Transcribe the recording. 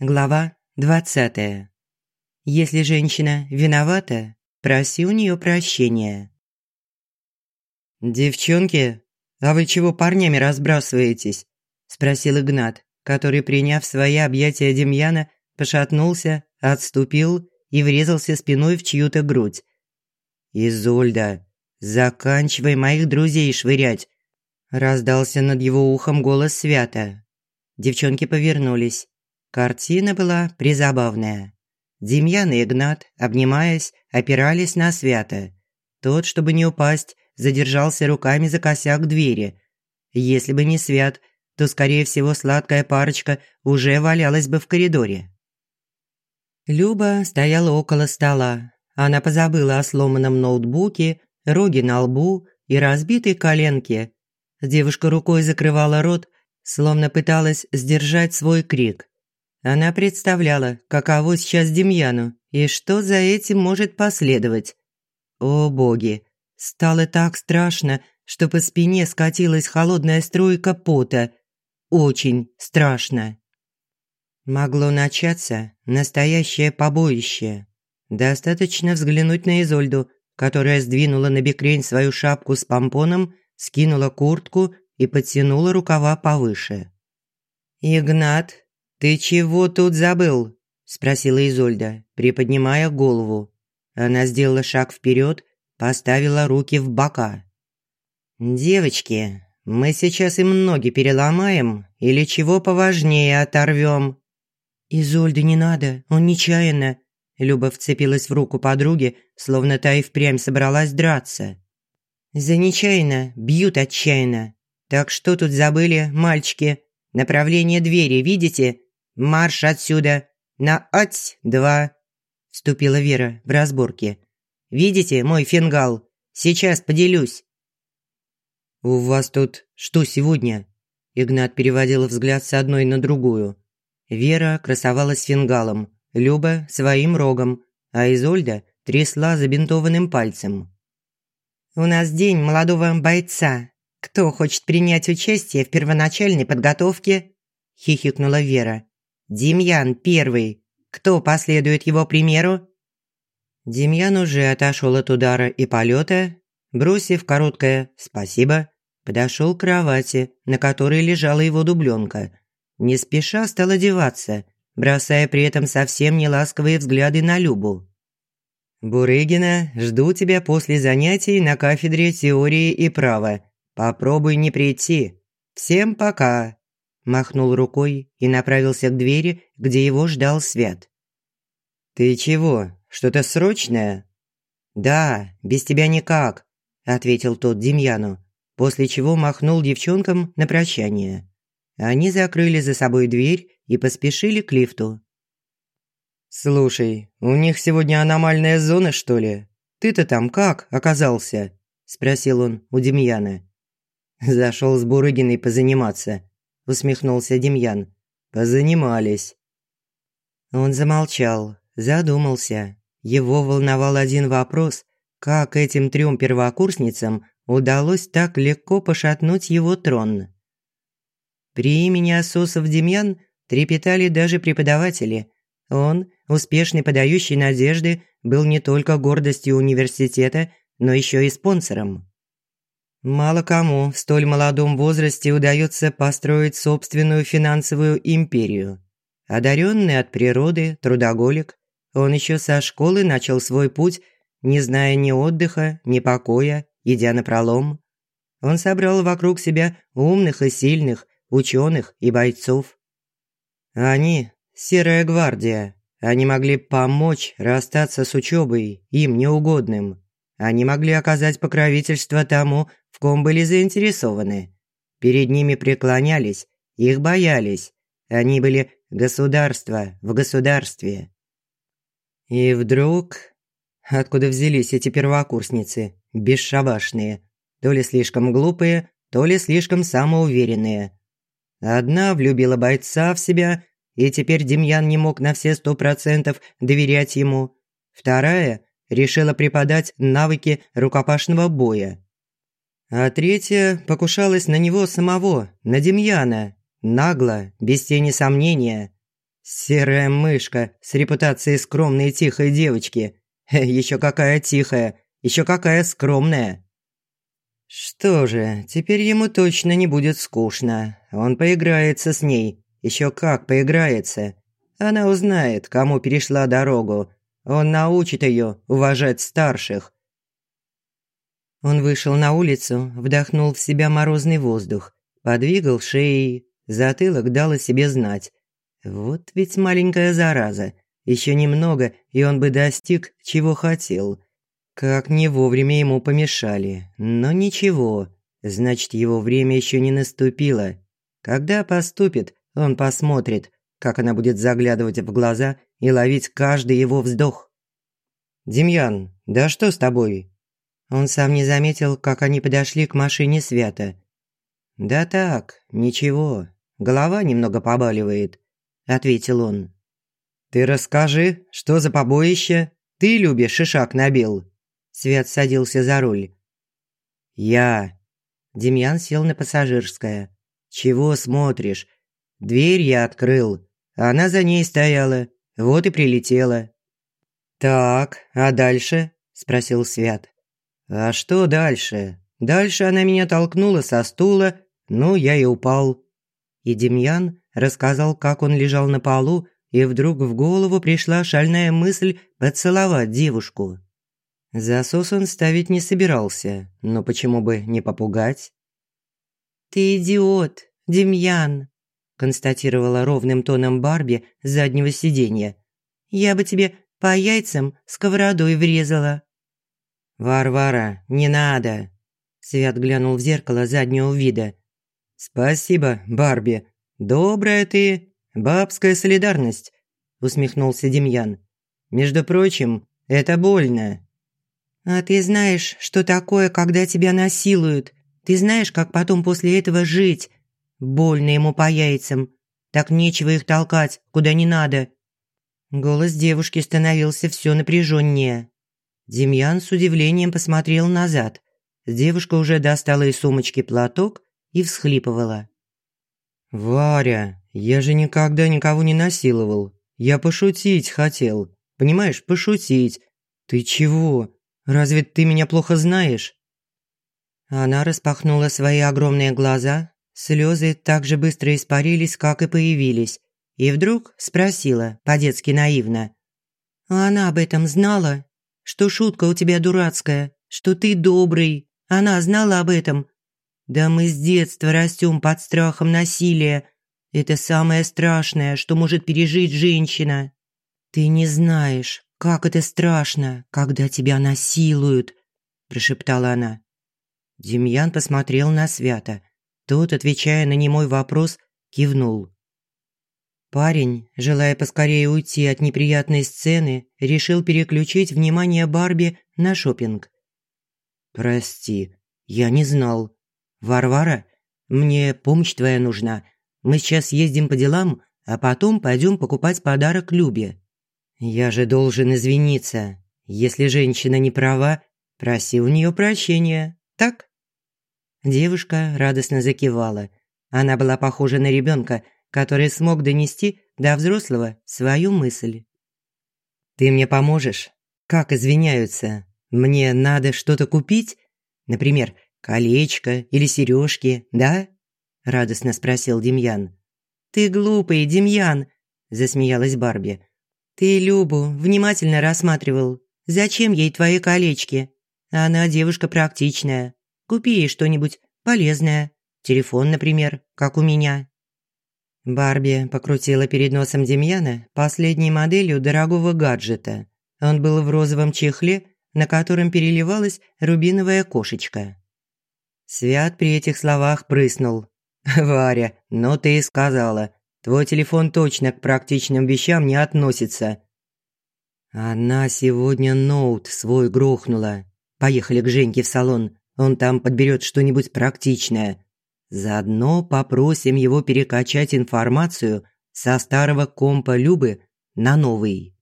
Глава 20. Если женщина виновата, проси у нее прощения. «Девчонки, а вы чего парнями разбрасываетесь?» – спросил Игнат, который, приняв свои объятия Демьяна, пошатнулся, отступил и врезался спиной в чью-то грудь. «Изольда, заканчивай моих друзей швырять!» – раздался над его ухом голос Свята. Девчонки повернулись. Картина была призабавная. Демьян и Игнат, обнимаясь, опирались на Свята. Тот, чтобы не упасть, задержался руками за косяк двери. Если бы не Свят, то, скорее всего, сладкая парочка уже валялась бы в коридоре. Люба стояла около стола. Она позабыла о сломанном ноутбуке, роге на лбу и разбитой коленке. Девушка рукой закрывала рот, словно пыталась сдержать свой крик. Она представляла, каково сейчас Демьяну и что за этим может последовать. О боги! Стало так страшно, что по спине скатилась холодная струйка пота. Очень страшно. Могло начаться настоящее побоище. Достаточно взглянуть на Изольду, которая сдвинула на бекрень свою шапку с помпоном, скинула куртку и подтянула рукава повыше. Игнат «Ты чего тут забыл?» – спросила Изольда, приподнимая голову. Она сделала шаг вперед, поставила руки в бока. «Девочки, мы сейчас им ноги переломаем или чего поважнее оторвем?» «Изольда, не надо, он нечаянно». Люба вцепилась в руку подруги, словно та и впрямь собралась драться. «За нечаянно бьют отчаянно. Так что тут забыли, мальчики? Направление двери видите? «Марш отсюда! На ать-два!» – вступила Вера в разборке. «Видите мой фингал? Сейчас поделюсь». «У вас тут что сегодня?» Игнат переводил взгляд с одной на другую. Вера красовалась фингалом, Люба – своим рогом, а Изольда трясла забинтованным пальцем. «У нас день молодого бойца. Кто хочет принять участие в первоначальной подготовке?» – хихикнула Вера. Демьян первый. Кто последует его примеру?» Демьян уже отошел от удара и полета, бросив короткое «спасибо», подошел к кровати, на которой лежала его дубленка. Не спеша стал одеваться, бросая при этом совсем не ласковые взгляды на Любу. «Бурыгина, жду тебя после занятий на кафедре теории и права. Попробуй не прийти. Всем пока!» Махнул рукой и направился к двери, где его ждал Свят. «Ты чего, что-то срочное?» «Да, без тебя никак», – ответил тот Демьяну, после чего махнул девчонкам на прощание. Они закрыли за собой дверь и поспешили к лифту. «Слушай, у них сегодня аномальная зона, что ли? Ты-то там как оказался?» – спросил он у Демьяна. Зашел с Бурыгиной позаниматься – усмехнулся Демьян. «Позанимались». Он замолчал, задумался. Его волновал один вопрос – как этим трем первокурсницам удалось так легко пошатнуть его трон? При имени Асосов Демьян трепетали даже преподаватели. Он, успешный подающий надежды, был не только гордостью университета, но еще и спонсором. Мало кому в столь молодом возрасте удается построить собственную финансовую империю. Одаренный от природы, трудоголик, он еще со школы начал свой путь, не зная ни отдыха, ни покоя, идя на пролом. Он собрал вокруг себя умных и сильных, ученых и бойцов. Они – серая гвардия. Они могли помочь расстаться с учебой, им неугодным. Они могли оказать покровительство тому, в ком были заинтересованы. Перед ними преклонялись, их боялись. Они были государство в государстве. И вдруг... Откуда взялись эти первокурсницы, бесшабашные, то ли слишком глупые, то ли слишком самоуверенные. Одна влюбила бойца в себя, и теперь Демьян не мог на все сто процентов доверять ему. Вторая решила преподать навыки рукопашного боя а третья покушалась на него самого, на Демьяна, нагло, без тени сомнения. Серая мышка с репутацией скромной и тихой девочки. Еще какая тихая, еще какая скромная. Что же, теперь ему точно не будет скучно. Он поиграется с ней. Еще как поиграется. Она узнает, кому перешла дорогу. Он научит ее уважать старших. Он вышел на улицу, вдохнул в себя морозный воздух, подвигал шеей, затылок дал о себе знать. Вот ведь маленькая зараза. Еще немного, и он бы достиг, чего хотел. Как не вовремя ему помешали. Но ничего, значит, его время еще не наступило. Когда поступит, он посмотрит, как она будет заглядывать в глаза и ловить каждый его вздох. «Демьян, да что с тобой?» Он сам не заметил, как они подошли к машине Свята. «Да так, ничего, голова немного побаливает», – ответил он. «Ты расскажи, что за побоище? Ты любишь шишак набил?» Свят садился за руль. «Я». Демьян сел на пассажирское. «Чего смотришь? Дверь я открыл. Она за ней стояла. Вот и прилетела». «Так, а дальше?» – спросил Свят. «А что дальше? Дальше она меня толкнула со стула, ну, я и упал». И Демьян рассказал, как он лежал на полу, и вдруг в голову пришла шальная мысль поцеловать девушку. Засос он ставить не собирался, но почему бы не попугать? «Ты идиот, Демьян», – констатировала ровным тоном Барби с заднего сиденья. «Я бы тебе по яйцам сковородой врезала». «Варвара, не надо!» Свят глянул в зеркало заднего вида. «Спасибо, Барби. Добрая ты. Бабская солидарность», – усмехнулся Демьян. «Между прочим, это больно». «А ты знаешь, что такое, когда тебя насилуют? Ты знаешь, как потом после этого жить? Больно ему по яйцам. Так нечего их толкать, куда не надо». Голос девушки становился все напряженнее. Демьян с удивлением посмотрел назад. Девушка уже достала из сумочки платок и всхлипывала. «Варя, я же никогда никого не насиловал. Я пошутить хотел. Понимаешь, пошутить. Ты чего? Разве ты меня плохо знаешь?» Она распахнула свои огромные глаза. Слезы так же быстро испарились, как и появились. И вдруг спросила, по-детски наивно. «А она об этом знала?» Что шутка у тебя дурацкая, что ты добрый. Она знала об этом. Да мы с детства растем под страхом насилия. Это самое страшное, что может пережить женщина. Ты не знаешь, как это страшно, когда тебя насилуют, прошептала она. Демьян посмотрел на Свята. Тот, отвечая на немой вопрос, кивнул. Парень, желая поскорее уйти от неприятной сцены, решил переключить внимание Барби на шопинг. «Прости, я не знал. Варвара, мне помощь твоя нужна. Мы сейчас ездим по делам, а потом пойдем покупать подарок Любе. Я же должен извиниться. Если женщина не права, проси у нее прощения, так?» Девушка радостно закивала. Она была похожа на ребенка, который смог донести до взрослого свою мысль. «Ты мне поможешь? Как извиняются? Мне надо что-то купить? Например, колечко или сережки, да?» – радостно спросил Демьян. «Ты глупый, Демьян!» – засмеялась Барби. «Ты Любу внимательно рассматривал. Зачем ей твои колечки? Она девушка практичная. Купи ей что-нибудь полезное. Телефон, например, как у меня». Барби покрутила перед носом Демьяна последней моделью дорогого гаджета. Он был в розовом чехле, на котором переливалась рубиновая кошечка. Свят при этих словах прыснул. «Варя, ну ты и сказала. Твой телефон точно к практичным вещам не относится». Она сегодня ноут свой грохнула. Поехали к Женьке в салон. Он там подберет что-нибудь практичное. Заодно попросим его перекачать информацию со старого компа Любы на новый.